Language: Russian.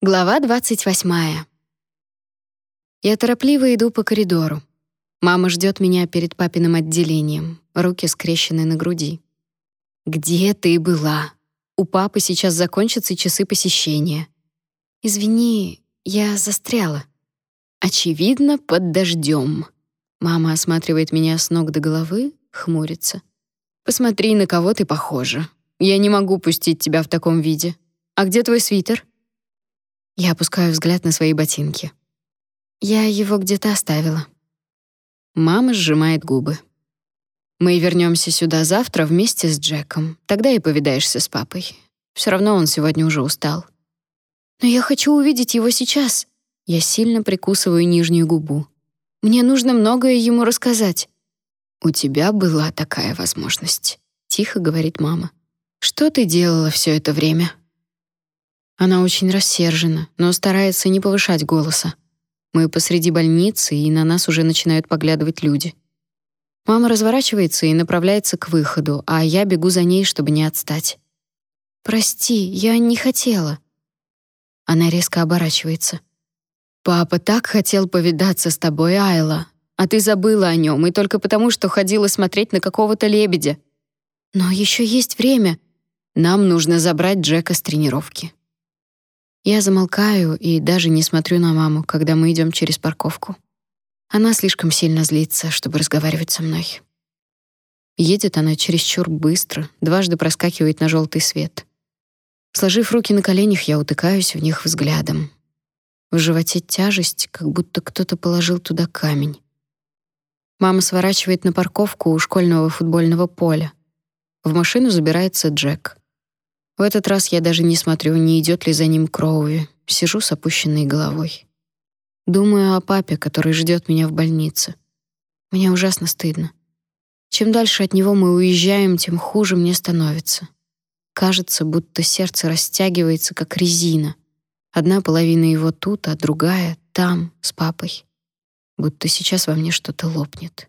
Глава 28. Я торопливо иду по коридору. Мама ждет меня перед папиным отделением, руки скрещены на груди. «Где ты была? У папы сейчас закончатся часы посещения». «Извини, я застряла». «Очевидно, под дождем. Мама осматривает меня с ног до головы, хмурится. «Посмотри, на кого ты похожа. Я не могу пустить тебя в таком виде. А где твой свитер?» Я опускаю взгляд на свои ботинки. Я его где-то оставила. Мама сжимает губы. Мы вернемся сюда завтра вместе с Джеком. Тогда и повидаешься с папой. Все равно он сегодня уже устал. Но я хочу увидеть его сейчас. Я сильно прикусываю нижнюю губу. Мне нужно многое ему рассказать. У тебя была такая возможность, тихо говорит мама. Что ты делала все это время? Она очень рассержена, но старается не повышать голоса. Мы посреди больницы, и на нас уже начинают поглядывать люди. Мама разворачивается и направляется к выходу, а я бегу за ней, чтобы не отстать. «Прости, я не хотела». Она резко оборачивается. «Папа так хотел повидаться с тобой, Айла, а ты забыла о нем, и только потому, что ходила смотреть на какого-то лебедя. Но еще есть время. Нам нужно забрать Джека с тренировки». Я замолкаю и даже не смотрю на маму, когда мы идем через парковку. Она слишком сильно злится, чтобы разговаривать со мной. Едет она чересчур быстро, дважды проскакивает на желтый свет. Сложив руки на коленях, я утыкаюсь в них взглядом. В животе тяжесть, как будто кто-то положил туда камень. Мама сворачивает на парковку у школьного футбольного поля. В машину забирается Джек. В этот раз я даже не смотрю, не идет ли за ним Кроуви. Сижу с опущенной головой. Думаю о папе, который ждет меня в больнице. Мне ужасно стыдно. Чем дальше от него мы уезжаем, тем хуже мне становится. Кажется, будто сердце растягивается, как резина. Одна половина его тут, а другая там, с папой. Будто сейчас во мне что-то лопнет.